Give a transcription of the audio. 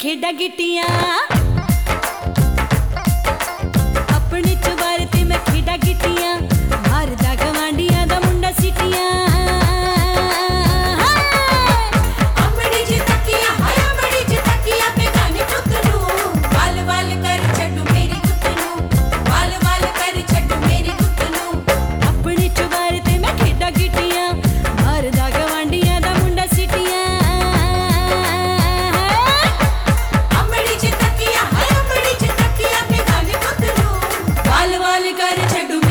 खेडा गिटिया कर छड़ू